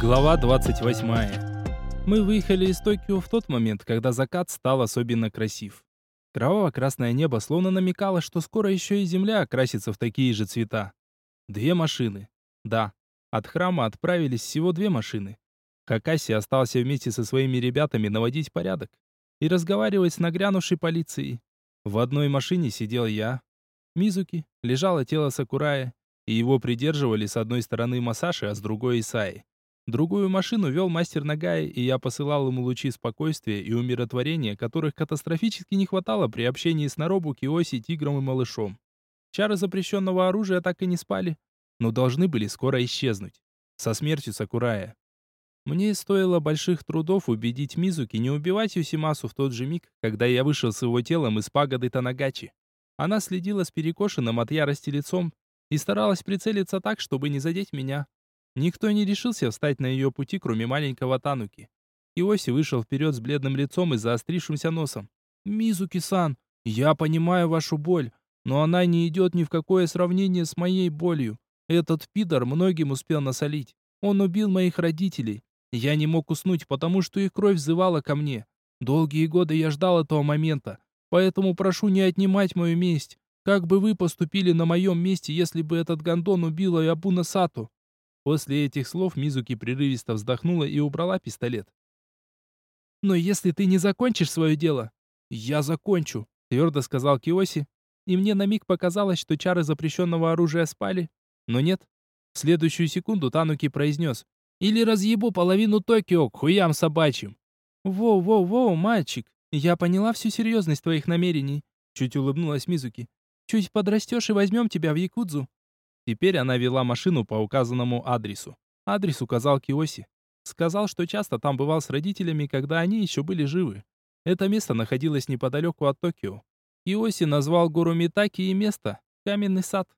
Глава 28. Мы выехали из Токио в тот момент, когда закат стал особенно красив. Кроваво-красное небо словно намекало, что скоро еще и земля окрасится в такие же цвета. Две машины. Да, от храма отправились всего две машины. Хакаси остался вместе со своими ребятами наводить порядок и разговаривать с нагрянувшей полицией. В одной машине сидел я. Мизуки, лежало тело Сакурая, и его придерживали с одной стороны Масаши, а с другой Исаи. Другую машину вел мастер Нагай, и я посылал ему лучи спокойствия и умиротворения, которых катастрофически не хватало при общении с Наробу, Киоси, Тигром и Малышом. Чары запрещенного оружия так и не спали, но должны были скоро исчезнуть. Со смертью Сакурая. Мне стоило больших трудов убедить Мизуки не убивать Юсимасу в тот же миг, когда я вышел с его телом из пагоды Танагачи. Она следила с перекошенным от ярости лицом и старалась прицелиться так, чтобы не задеть меня. Никто не решился встать на ее пути, кроме маленького Тануки. Иоси вышел вперед с бледным лицом и заострившимся носом. «Мизуки-сан, я понимаю вашу боль, но она не идет ни в какое сравнение с моей болью. Этот пидор многим успел насолить. Он убил моих родителей. Я не мог уснуть, потому что их кровь взывала ко мне. Долгие годы я ждал этого момента, поэтому прошу не отнимать мою месть. Как бы вы поступили на моем месте, если бы этот гондон убил Ябуна Сату?» После этих слов Мизуки прерывисто вздохнула и убрала пистолет. «Но если ты не закончишь свое дело...» «Я закончу», — твердо сказал Киоси. И мне на миг показалось, что чары запрещенного оружия спали. Но нет. В следующую секунду Тануки произнес. «Или разъебу половину Токио к хуям собачьим». «Воу-воу-воу, мальчик, я поняла всю серьезность твоих намерений», — чуть улыбнулась Мизуки. «Чуть подрастешь и возьмем тебя в Якудзу. Теперь она вела машину по указанному адресу. Адрес указал Киоси. Сказал, что часто там бывал с родителями, когда они еще были живы. Это место находилось неподалеку от Токио. Киоси назвал гору Митаки и место – Каменный сад.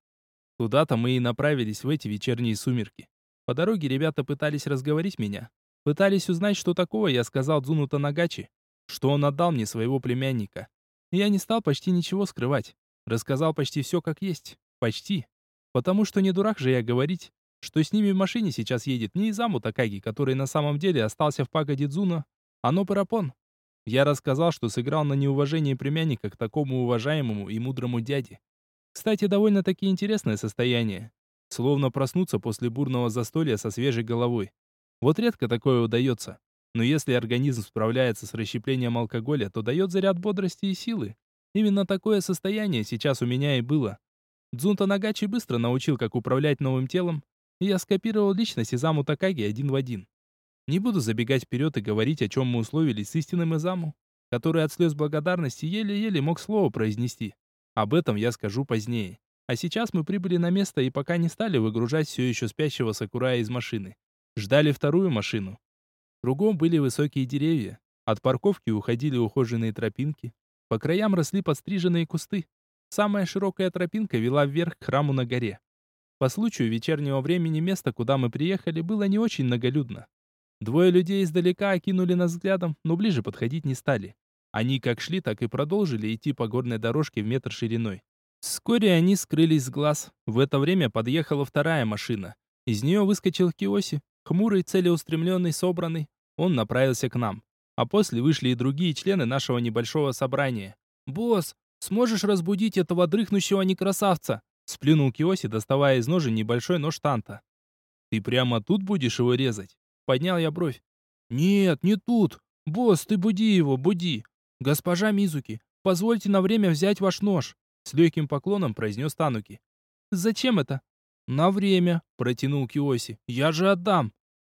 Туда-то мы и направились в эти вечерние сумерки. По дороге ребята пытались разговорить меня. Пытались узнать, что такого я сказал Дзуну Танагачи, что он отдал мне своего племянника. Я не стал почти ничего скрывать. Рассказал почти все как есть. Почти. Потому что не дурак же я говорить, что с ними в машине сейчас едет не Изаму Такаги, который на самом деле остался в пагоде Дзуна, а Нопарапон. Я рассказал, что сыграл на неуважение племянника к такому уважаемому и мудрому дяде. Кстати, довольно-таки интересное состояние. Словно проснуться после бурного застолья со свежей головой. Вот редко такое удается. Но если организм справляется с расщеплением алкоголя, то дает заряд бодрости и силы. Именно такое состояние сейчас у меня и было. Дзунта Нагачи быстро научил, как управлять новым телом, и я скопировал личность Изаму Такаги один в один. Не буду забегать вперед и говорить, о чем мы условились с истинным Изаму, который от слез благодарности еле-еле мог слово произнести. Об этом я скажу позднее. А сейчас мы прибыли на место и пока не стали выгружать все еще спящего Сакурая из машины. Ждали вторую машину. Кругом были высокие деревья. От парковки уходили ухоженные тропинки. По краям росли подстриженные кусты. Самая широкая тропинка вела вверх к храму на горе. По случаю вечернего времени место, куда мы приехали, было не очень многолюдно. Двое людей издалека окинули нас взглядом, но ближе подходить не стали. Они как шли, так и продолжили идти по горной дорожке в метр шириной. Вскоре они скрылись с глаз. В это время подъехала вторая машина. Из нее выскочил Киоси, хмурый, целеустремленный, собранный. Он направился к нам. А после вышли и другие члены нашего небольшого собрания. «Босс, Сможешь разбудить этого дрыхнущего некрасавца?» Сплюнул Киоси, доставая из ножен небольшой нож танта. «Ты прямо тут будешь его резать?» Поднял я бровь. «Нет, не тут. Босс, ты буди его, буди. Госпожа Мизуки, позвольте на время взять ваш нож», с легким поклоном произнес Тануки. «Зачем это?» «На время», — протянул Киоси. «Я же отдам».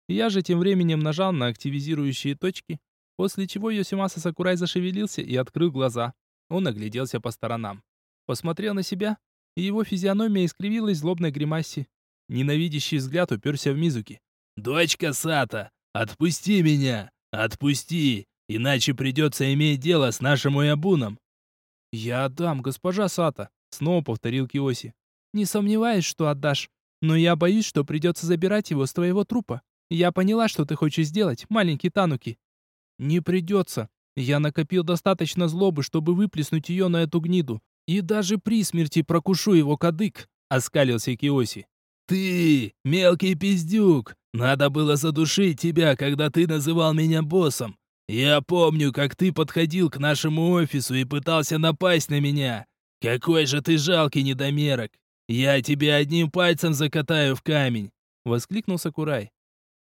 Я же тем временем нажал на активизирующие точки, после чего Йосимаса Сакурай зашевелился и открыл глаза. Он огляделся по сторонам. Посмотрел на себя, и его физиономия искривилась злобной гримасе. Ненавидящий взгляд уперся в Мизуки. «Дочка Сата, отпусти меня! Отпусти! Иначе придется иметь дело с нашим Уябуном!» «Я отдам, госпожа Сата», — снова повторил Киоси. «Не сомневаюсь, что отдашь, но я боюсь, что придется забирать его с твоего трупа. Я поняла, что ты хочешь сделать, маленький Тануки». «Не придется», я накопил достаточно злобы, чтобы выплеснуть ее на эту гниду. И даже при смерти прокушу его кадык, оскалился Киоси. «Ты, мелкий пиздюк! Надо было задушить тебя, когда ты называл меня боссом. Я помню, как ты подходил к нашему офису и пытался напасть на меня. Какой же ты жалкий недомерок! Я тебя одним пальцем закатаю в камень!» — воскликнул Сакурай.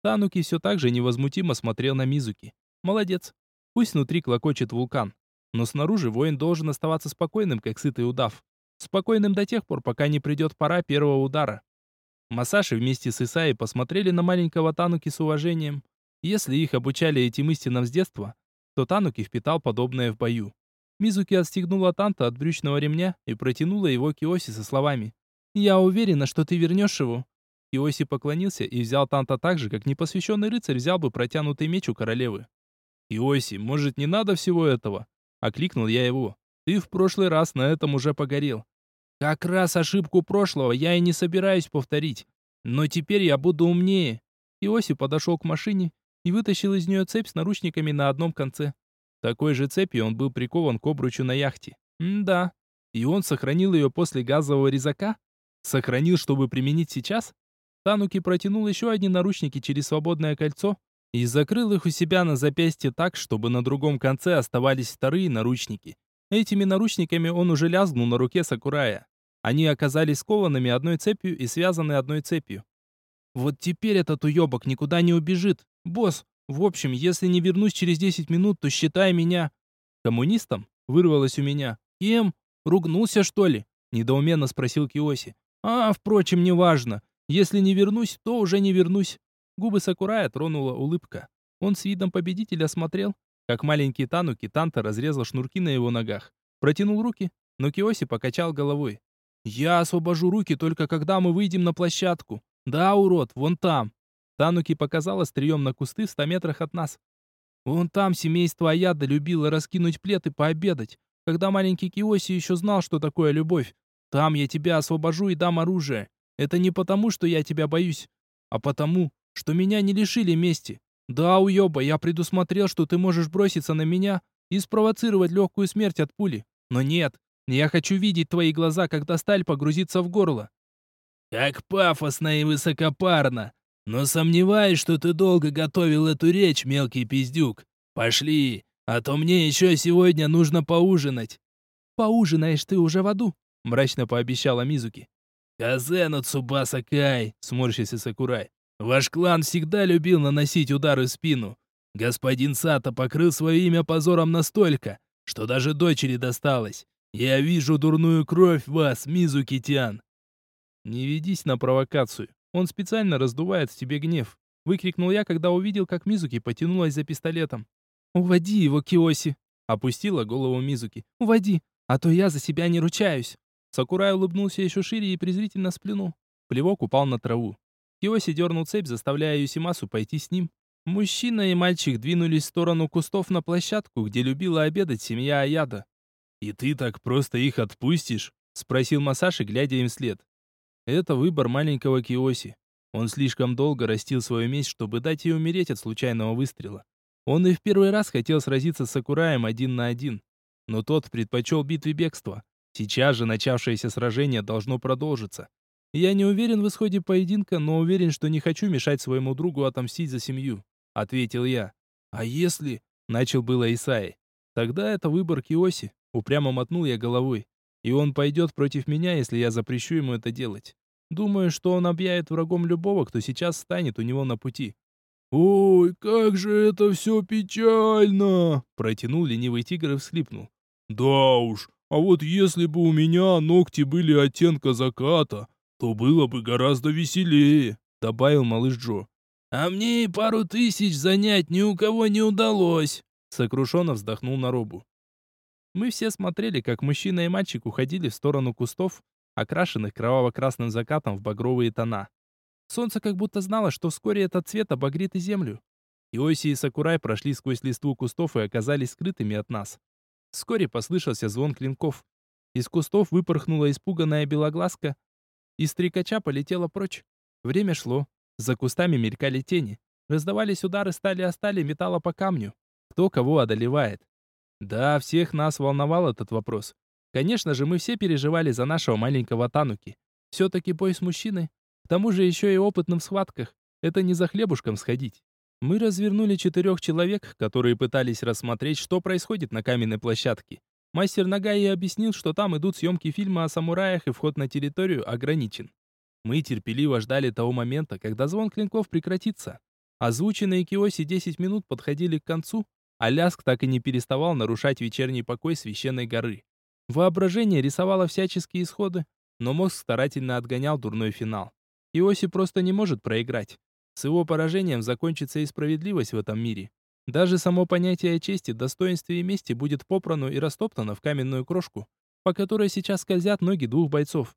Тануки все так же невозмутимо смотрел на Мизуки. «Молодец. Пусть внутри клокочет вулкан, но снаружи воин должен оставаться спокойным, как сытый удав. Спокойным до тех пор, пока не придет пора первого удара. Масаши вместе с Исаей посмотрели на маленького Тануки с уважением. Если их обучали этим истинам с детства, то Тануки впитал подобное в бою. Мизуки отстегнула Танта от брючного ремня и протянула его Киоси со словами «Я уверена, что ты вернешь его». Киоси поклонился и взял Танта так же, как непосвященный рыцарь взял бы протянутый меч у королевы. «Киоси, может, не надо всего этого?» Окликнул я его. «Ты в прошлый раз на этом уже погорел. Как раз ошибку прошлого я и не собираюсь повторить. Но теперь я буду умнее. Иосиф подошел к машине и вытащил из нее цепь с наручниками на одном конце. Такой же цепью он был прикован к обручу на яхте. М-да. И он сохранил ее после газового резака? Сохранил, чтобы применить сейчас? Тануки протянул еще одни наручники через свободное кольцо и закрыл их у себя на запястье так, чтобы на другом конце оставались вторые наручники. Этими наручниками он уже лязгнул на руке Сакурая. Они оказались скованными одной цепью и связаны одной цепью. Вот теперь этот уебок никуда не убежит. Босс, в общем, если не вернусь через 10 минут, то считай меня... Коммунистом? Вырвалось у меня. Кем? Ругнулся, что ли? Недоуменно спросил Киоси. А, впрочем, неважно. Если не вернусь, то уже не вернусь. Губы Сакурая тронула улыбка. Он с видом победителя смотрел, как маленький Тануки Танта разрезал шнурки на его ногах. Протянул руки, но Киоси покачал головой. «Я освобожу руки только когда мы выйдем на площадку. Да, урод, вон там». Тануки показал острием на кусты в ста метрах от нас. «Вон там семейство Аяда любило раскинуть плед и пообедать, когда маленький Киоси еще знал, что такое любовь. Там я тебя освобожу и дам оружие. Это не потому, что я тебя боюсь, а потому, что меня не лишили мести. Да, уёба, я предусмотрел, что ты можешь броситься на меня и спровоцировать легкую смерть от пули. Но нет, я хочу видеть твои глаза, когда сталь погрузится в горло. Как пафосно и высокопарно. Но сомневаюсь, что ты долго готовил эту речь, мелкий пиздюк. Пошли, а то мне еще сегодня нужно поужинать. Поужинаешь ты уже в аду, мрачно пообещала Мизуки. Казену Цубаса Кай, сморщился Сакурай. Ваш клан всегда любил наносить удары в спину. Господин Сата покрыл свое имя позором настолько, что даже дочери досталось. Я вижу дурную кровь в вас, Мизуки-тян. Не ведись на провокацию. Он специально раздувает в тебе гнев. Выкрикнул я, когда увидел, как Мизуки потянулась за пистолетом. «Уводи его, Киоси!» Опустила голову Мизуки. «Уводи, а то я за себя не ручаюсь!» Сакурай улыбнулся еще шире и презрительно сплюнул. Плевок упал на траву. Киоси дернул цепь, заставляя Юсимасу пойти с ним. Мужчина и мальчик двинулись в сторону кустов на площадку, где любила обедать семья Аяда. «И ты так просто их отпустишь?» — спросил Масаши, глядя им вслед. Это выбор маленького Киоси. Он слишком долго растил свою месть, чтобы дать ей умереть от случайного выстрела. Он и в первый раз хотел сразиться с Сакураем один на один. Но тот предпочел битве бегства. Сейчас же начавшееся сражение должно продолжиться. Я не уверен в исходе поединка, но уверен, что не хочу мешать своему другу отомстить за семью, ответил я. А если, начал было Исаи. Тогда это выбор Киоси. Упрямо мотнул я головой. И он пойдет против меня, если я запрещу ему это делать. Думаю, что он объявит врагом любого, кто сейчас станет у него на пути. «Ой, как же это все печально!» Протянул ленивый тигр и всхлипнул. «Да уж, а вот если бы у меня ногти были оттенка заката, то было бы гораздо веселее», добавил малыш Джо. «А мне и пару тысяч занять ни у кого не удалось», сокрушенно вздохнул на робу. Мы все смотрели, как мужчина и мальчик уходили в сторону кустов, окрашенных кроваво-красным закатом в багровые тона. Солнце как будто знало, что вскоре этот цвет обогрит и землю. Иоси и Сакурай прошли сквозь листву кустов и оказались скрытыми от нас. Вскоре послышался звон клинков. Из кустов выпорхнула испуганная белоглазка, и стрекача полетела прочь. Время шло. За кустами мелькали тени. Раздавались удары стали о стали металла по камню. Кто кого одолевает. Да, всех нас волновал этот вопрос. Конечно же, мы все переживали за нашего маленького Тануки. Все-таки бой с мужчиной. тому же еще и опытным в схватках. Это не за хлебушком сходить. Мы развернули четырех человек, которые пытались рассмотреть, что происходит на каменной площадке. Мастер Нагаи объяснил, что там идут съемки фильма о самураях и вход на территорию ограничен. Мы терпеливо ждали того момента, когда звон клинков прекратится. Озвученные Киоси 10 минут подходили к концу, а Ляск так и не переставал нарушать вечерний покой священной горы. Воображение рисовало всяческие исходы, но мозг старательно отгонял дурной финал. Киоси просто не может проиграть. С его поражением закончится и справедливость в этом мире. Даже само понятие чести, достоинстве и мести будет попрано и растоптано в каменную крошку, по которой сейчас скользят ноги двух бойцов.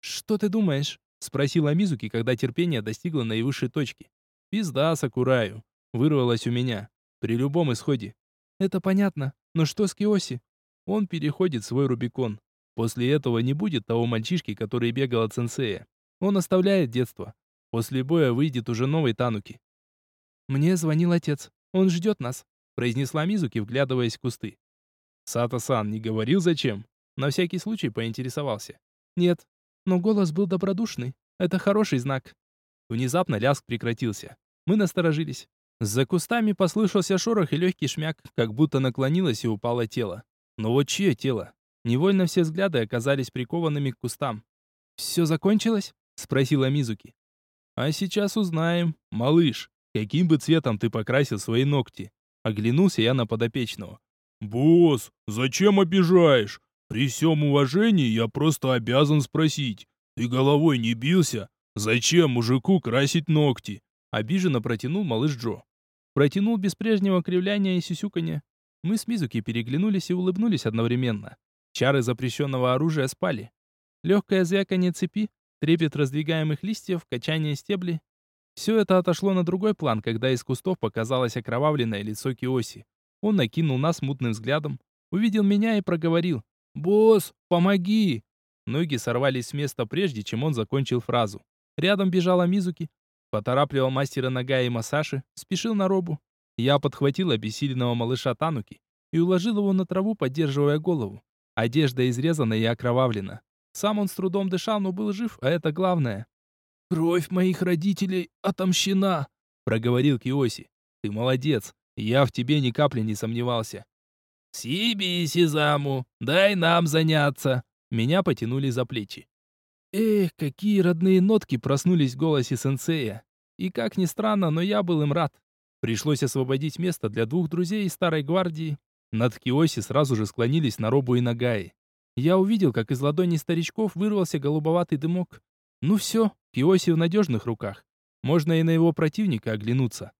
«Что ты думаешь?» — спросила Мизуки, когда терпение достигло наивысшей точки. «Пизда, Сакураю!» — вырвалось у меня. При любом исходе. «Это понятно. Но что с Киоси?» Он переходит свой Рубикон. После этого не будет того мальчишки, который бегал от сенсея. Он оставляет детство. После боя выйдет уже новый Тануки. Мне звонил отец. Он ждет нас», — произнесла Мизуки, вглядываясь в кусты. «Сато-сан не говорил зачем?» На всякий случай поинтересовался. «Нет, но голос был добродушный. Это хороший знак». Внезапно лязг прекратился. Мы насторожились. За кустами послышался шорох и легкий шмяк, как будто наклонилось и упало тело. Но вот чье тело? Невольно все взгляды оказались прикованными к кустам. «Все закончилось?» — спросила Мизуки. «А сейчас узнаем, малыш», Каким бы цветом ты покрасил свои ногти? Оглянулся я на подопечного. Босс, зачем обижаешь? При всем уважении я просто обязан спросить. Ты головой не бился? Зачем мужику красить ногти? Обиженно протянул малыш Джо. Протянул без прежнего кривляния и сюсюканья. Мы с Мизуки переглянулись и улыбнулись одновременно. Чары запрещенного оружия спали. Легкое звяканье цепи, трепет раздвигаемых листьев, качание стеблей, все это отошло на другой план, когда из кустов показалось окровавленное лицо Киоси. Он накинул нас мутным взглядом, увидел меня и проговорил. «Босс, помоги!» Ноги сорвались с места прежде, чем он закончил фразу. Рядом бежала Мизуки. Поторапливал мастера Нага и Масаши, спешил на робу. Я подхватил обессиленного малыша Тануки и уложил его на траву, поддерживая голову. Одежда изрезана и окровавлена. Сам он с трудом дышал, но был жив, а это главное. «Кровь моих родителей отомщена», — проговорил Киоси. «Ты молодец, я в тебе ни капли не сомневался». «Сиби, Сизаму, дай нам заняться!» Меня потянули за плечи. Эх, какие родные нотки проснулись в голосе сенсея. И как ни странно, но я был им рад. Пришлось освободить место для двух друзей из старой гвардии. Над Киоси сразу же склонились на Робу и Нагаи. Я увидел, как из ладони старичков вырвался голубоватый дымок. Ну все, Киоси в надежных руках. Можно и на его противника оглянуться.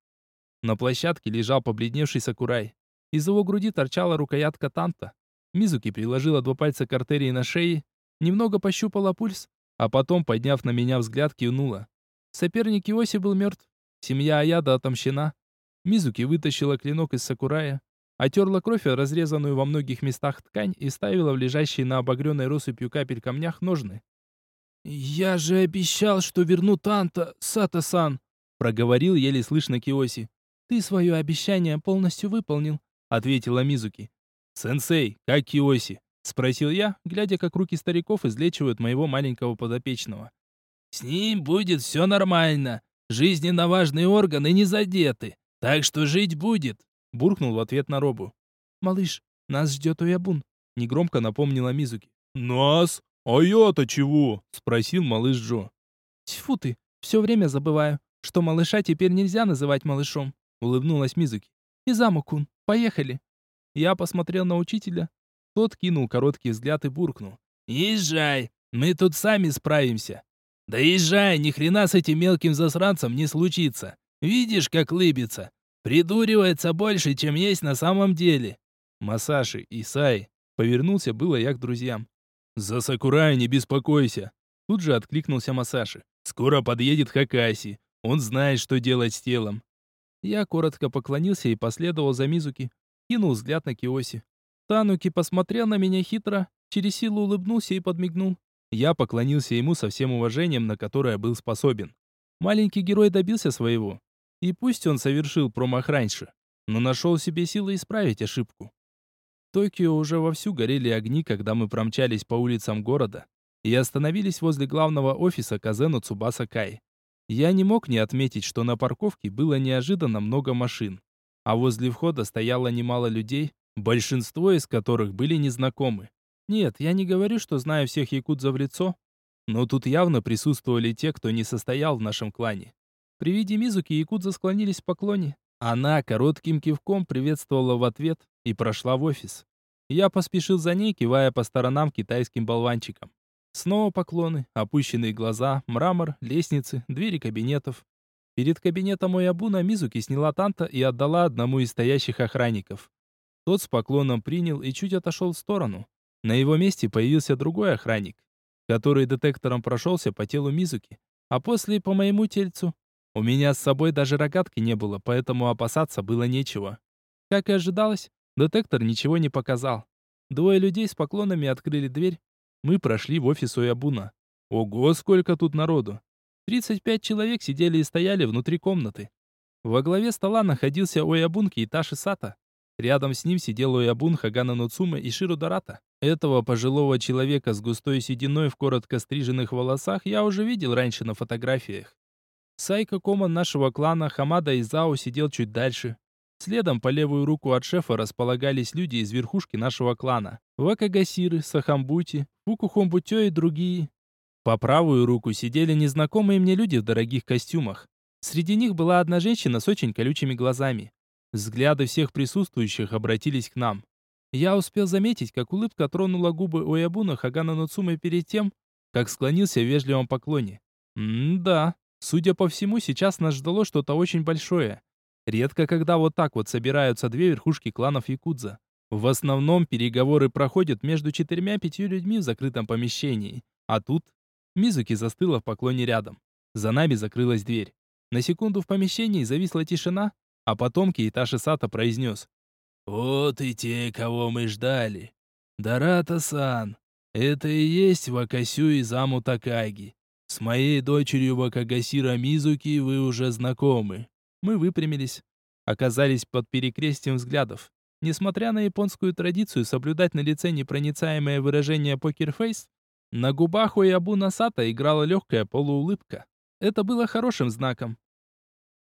На площадке лежал побледневший Сакурай. Из его груди торчала рукоятка танта. Мизуки приложила два пальца к артерии на шее, немного пощупала пульс, а потом, подняв на меня взгляд, кивнула. Соперник Киоси был мертв. Семья Аяда отомщена. Мизуки вытащила клинок из Сакурая, отерла кровь, разрезанную во многих местах ткань, и ставила в лежащие на обогренной россыпью капель камнях ножны. «Я же обещал, что верну Танта, Сата-сан», — проговорил еле слышно Киоси. «Ты свое обещание полностью выполнил», — ответила Мизуки. «Сенсей, как Киоси?» — спросил я, глядя, как руки стариков излечивают моего маленького подопечного. «С ним будет все нормально. Жизненно важные органы не задеты, так что жить будет», — буркнул в ответ на Робу. «Малыш, нас ждет Уябун», — негромко напомнила Мизуки. «Нас?» «А я-то чего?» — спросил малыш Джо. «Тьфу ты, все время забываю, что малыша теперь нельзя называть малышом», — улыбнулась Мизуки. «Изаму-кун, поехали». Я посмотрел на учителя. Тот кинул короткий взгляд и буркнул. «Езжай, мы тут сами справимся». «Да езжай, ни хрена с этим мелким засранцем не случится. Видишь, как лыбится. Придуривается больше, чем есть на самом деле». Масаши, Исай. Повернулся было я к друзьям. «За Сакурай не беспокойся!» Тут же откликнулся Масаши. «Скоро подъедет Хакаси. Он знает, что делать с телом». Я коротко поклонился и последовал за Мизуки. Кинул взгляд на Киоси. Тануки посмотрел на меня хитро, через силу улыбнулся и подмигнул. Я поклонился ему со всем уважением, на которое был способен. Маленький герой добился своего. И пусть он совершил промах раньше, но нашел себе силы исправить ошибку. Токио уже вовсю горели огни, когда мы промчались по улицам города. и остановились возле главного офиса Казену Цубаса Кай. Я не мог не отметить, что на парковке было неожиданно много машин, а возле входа стояло немало людей, большинство из которых были незнакомы. Нет, я не говорю, что знаю всех якудзов в лицо, но тут явно присутствовали те, кто не состоял в нашем клане. При виде Мизуки якудза склонились в поклоне. Она коротким кивком приветствовала в ответ и прошла в офис. Я поспешил за ней, кивая по сторонам китайским болванчикам. Снова поклоны, опущенные глаза, мрамор, лестницы, двери кабинетов. Перед кабинетом Оябуна Мизуки сняла танта и отдала одному из стоящих охранников. Тот с поклоном принял и чуть отошел в сторону. На его месте появился другой охранник, который детектором прошелся по телу Мизуки, а после по моему тельцу. У меня с собой даже рогатки не было, поэтому опасаться было нечего. Как и ожидалось, детектор ничего не показал. Двое людей с поклонами открыли дверь. Мы прошли в офис Оябуна. Ого, сколько тут народу! 35 человек сидели и стояли внутри комнаты. Во главе стола находился Оябун Кейташи Сата. Рядом с ним сидел Оябун Хагана Нуцума и Ширу Дората. Этого пожилого человека с густой сединой в коротко стриженных волосах я уже видел раньше на фотографиях. Сайка Коман нашего клана Хамада Изао сидел чуть дальше. Следом по левую руку от шефа располагались люди из верхушки нашего клана. Вакагасиры, Сахамбути, Фукухомбутё и другие. По правую руку сидели незнакомые мне люди в дорогих костюмах. Среди них была одна женщина с очень колючими глазами. Взгляды всех присутствующих обратились к нам. Я успел заметить, как улыбка тронула губы Оябуна Хагана Нуцумы перед тем, как склонился в вежливом поклоне. М-да, судя по всему, сейчас нас ждало что-то очень большое. Редко когда вот так вот собираются две верхушки кланов Якудза. В основном переговоры проходят между четырьмя-пятью людьми в закрытом помещении. А тут Мизуки застыла в поклоне рядом. За нами закрылась дверь. На секунду в помещении зависла тишина, а потом Кейташи Сата произнес. «Вот и те, кого мы ждали. Дарата-сан, это и есть Вакасю Заму Такаги. С моей дочерью Вакагасира Мизуки вы уже знакомы». Мы выпрямились, оказались под перекрестием взглядов. Несмотря на японскую традицию соблюдать на лице непроницаемое выражение покерфейс, на губах у Ябу Насата играла легкая полуулыбка. Это было хорошим знаком.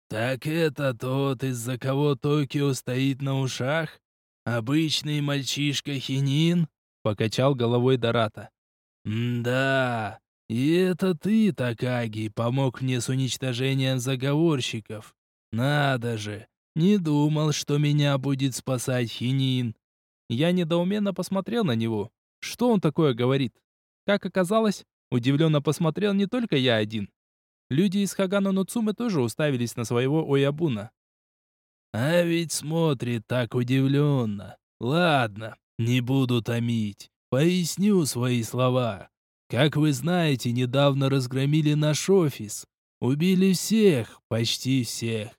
«Так это тот, из-за кого Токио стоит на ушах? Обычный мальчишка Хинин?» — покачал головой Дората. «Да, и это ты, Такаги, помог мне с уничтожением заговорщиков. Надо же, не думал, что меня будет спасать Хинин». Я недоуменно посмотрел на него. Что он такое говорит? Как оказалось, удивленно посмотрел не только я один. Люди из Хагана Нуцумы тоже уставились на своего Оябуна. «А ведь смотрит так удивленно. Ладно, не буду томить. Поясню свои слова. Как вы знаете, недавно разгромили наш офис. Убили всех, почти всех.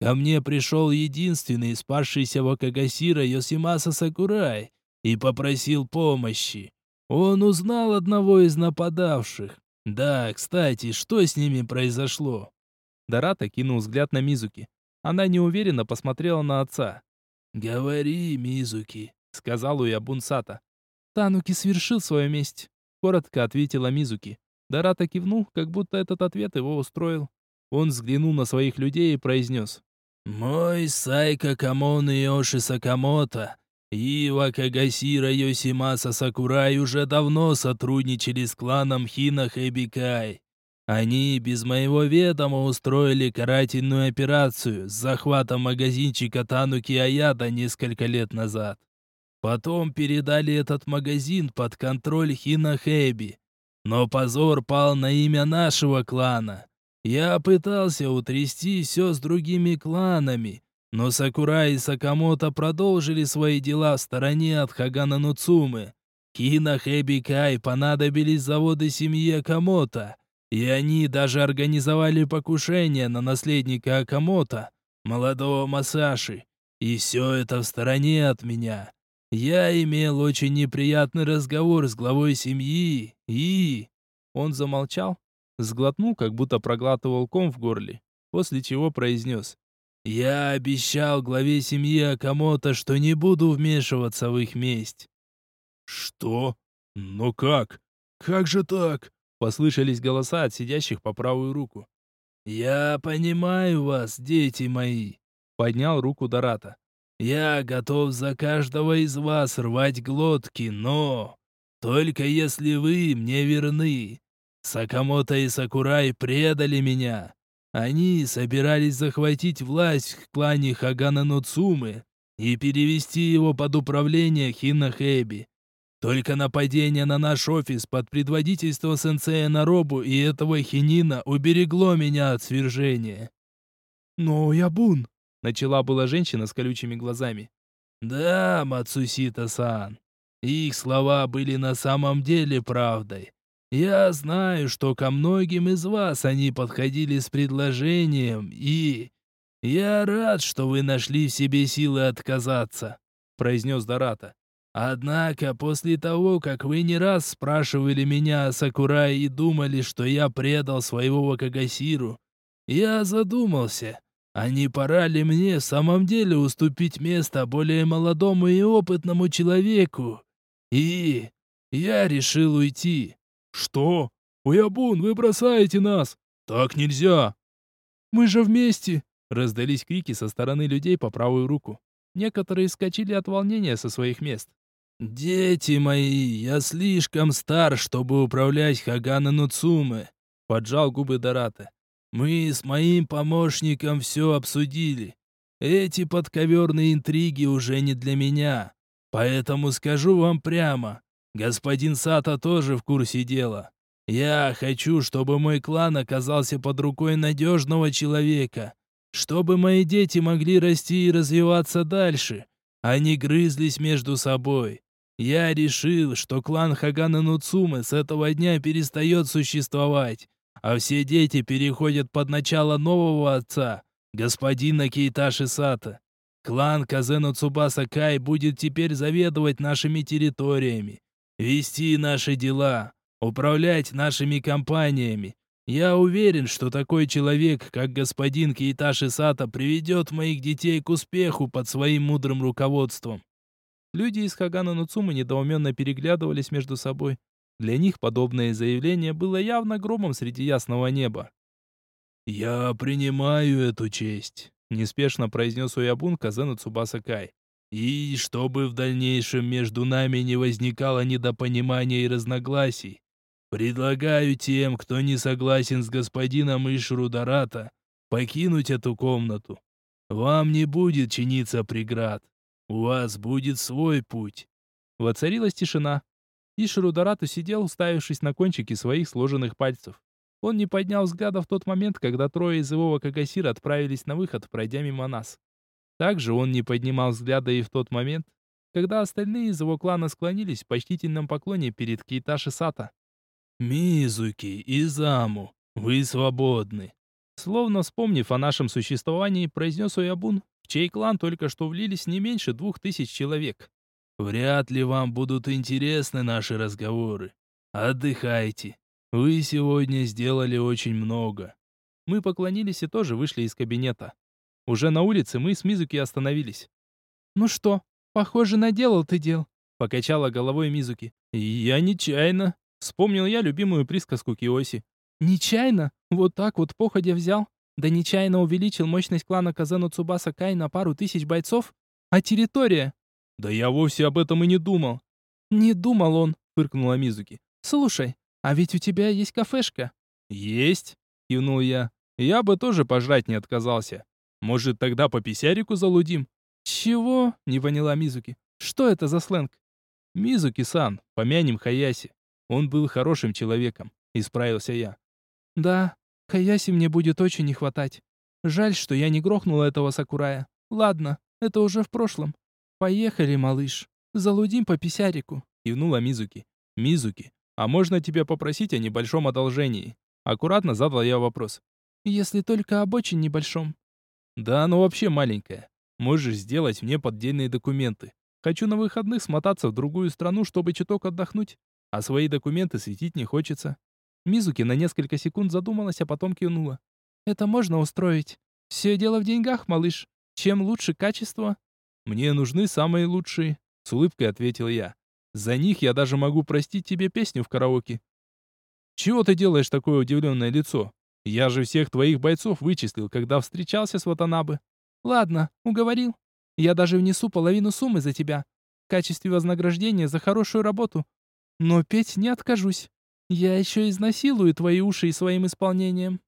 Ко мне пришел единственный спасшийся Вакагасира Йосимаса Сакурай и попросил помощи. Он узнал одного из нападавших. Да, кстати, что с ними произошло? Дората кинул взгляд на Мизуки. Она неуверенно посмотрела на отца. «Говори, Мизуки», — сказал Уябун Сата. «Тануки совершил свою месть», — коротко ответила Мизуки. Дората кивнул, как будто этот ответ его устроил. Он взглянул на своих людей и произнес. «Мой Сайка Камон Йоши Сакамото Ива Кагасира Йосимаса Сакурай уже давно сотрудничали с кланом Хина Хэбикай. Они без моего ведома устроили карательную операцию с захватом магазинчика Тануки Аяда несколько лет назад. Потом передали этот магазин под контроль Хина Хэби. Но позор пал на имя нашего клана. Я пытался утрясти все с другими кланами, но Сакура и Сакамото продолжили свои дела в стороне от Хагана Нуцумы. Кина, Хэби, Кай понадобились заводы семьи Акамото, и они даже организовали покушение на наследника Акамото, молодого Масаши. И все это в стороне от меня. Я имел очень неприятный разговор с главой семьи, и... Он замолчал, сглотнул, как будто проглатывал ком в горле, после чего произнес. Я обещал главе семьи Акамото, что не буду вмешиваться в их месть. Что? Но как? как же так?» Послышались голоса от сидящих по правую руку. «Я понимаю вас, дети мои», — поднял руку Дората. «Я готов за каждого из вас рвать глотки, но... Только если вы мне верны. Сакамото и Сакурай предали меня. Они собирались захватить власть в клане Хагана Ноцумы и перевести его под управление Хиннахэби. Только нападение на наш офис под предводительством сенсея Наробу и этого хинина уберегло меня от свержения. «Но я бун», — начала была женщина с колючими глазами. «Да, Мацусита-сан, их слова были на самом деле правдой. Я знаю, что ко многим из вас они подходили с предложением, и... Я рад, что вы нашли в себе силы отказаться», — произнес Дората. «Однако, после того, как вы не раз спрашивали меня о Сакурае и думали, что я предал своего Вакагасиру, я задумался, а не пора ли мне в самом деле уступить место более молодому и опытному человеку? И я решил уйти. «Что? Уябун, вы бросаете нас! Так нельзя!» «Мы же вместе!» — раздались крики со стороны людей по правую руку. Некоторые скачали от волнения со своих мест. «Дети мои, я слишком стар, чтобы управлять Хагана Нуцумы», — поджал губы Дората. «Мы с моим помощником все обсудили. Эти подковерные интриги уже не для меня. Поэтому скажу вам прямо, Господин Сата тоже в курсе дела. Я хочу, чтобы мой клан оказался под рукой надежного человека, чтобы мои дети могли расти и развиваться дальше, а не грызлись между собой. Я решил, что клан Хагана Нуцумы с этого дня перестает существовать, а все дети переходят под начало нового отца, господина Кейташи Сата. Клан Казену Цубаса Кай будет теперь заведовать нашими территориями, вести наши дела, управлять нашими компаниями. Я уверен, что такой человек, как господин Кейташи Сата, приведет моих детей к успеху под своим мудрым руководством. Люди из Хагана Нуцумы недоуменно переглядывались между собой. Для них подобное заявление было явно громом среди ясного неба. «Я принимаю эту честь», — неспешно произнес Уябун Казену Цубаса Кай. И чтобы в дальнейшем между нами не возникало недопонимания и разногласий, предлагаю тем, кто не согласен с господином Ишру Дората, покинуть эту комнату. Вам не будет чиниться преград. У вас будет свой путь. Воцарилась тишина. Ишру Дорату сидел, уставившись на кончики своих сложенных пальцев. Он не поднял взгляда в тот момент, когда трое из его Кагасира отправились на выход, пройдя мимо нас. Также он не поднимал взгляда и в тот момент, когда остальные из его клана склонились в почтительном поклоне перед Кейташи Сата. «Мизуки и Заму, вы свободны!» Словно вспомнив о нашем существовании, произнес Уябун, в чей клан только что влились не меньше двух тысяч человек. «Вряд ли вам будут интересны наши разговоры. Отдыхайте. Вы сегодня сделали очень много». Мы поклонились и тоже вышли из кабинета. Уже на улице мы с Мизуки остановились. «Ну что, похоже, наделал ты дел», — покачала головой Мизуки. «Я нечаянно», — вспомнил я любимую присказку Киоси. «Нечаянно? Вот так вот походя взял? Да нечаянно увеличил мощность клана Казану Цубаса Кай на пару тысяч бойцов? А территория?» «Да я вовсе об этом и не думал». «Не думал он», — фыркнула Мизуки. «Слушай, а ведь у тебя есть кафешка?» «Есть», — кивнул я. «Я бы тоже пожрать не отказался. Может, тогда по писярику залудим?» «Чего?» — не поняла Мизуки. «Что это за сленг?» «Мизуки-сан, помянем Хаяси. Он был хорошим человеком», — исправился я. «Да, Хаяси мне будет очень не хватать. Жаль, что я не грохнула этого Сакурая. Ладно, это уже в прошлом. Поехали, малыш. Залудим по писярику», — кивнула Мизуки. «Мизуки, а можно тебя попросить о небольшом одолжении?» Аккуратно задал я вопрос. «Если только об очень небольшом. Да оно вообще маленькое. Можешь сделать мне поддельные документы. Хочу на выходных смотаться в другую страну, чтобы чуток отдохнуть. А свои документы светить не хочется. Мизуки на несколько секунд задумалась, а потом кивнула. Это можно устроить. Все дело в деньгах, малыш. Чем лучше качество? Мне нужны самые лучшие, с улыбкой ответил я. За них я даже могу простить тебе песню в караоке. Чего ты делаешь такое удивленное лицо? Я же всех твоих бойцов вычислил, когда встречался с Ватанабе. Ладно, уговорил. Я даже внесу половину суммы за тебя. В качестве вознаграждения за хорошую работу. Но петь не откажусь. Я еще изнасилую твои уши и своим исполнением.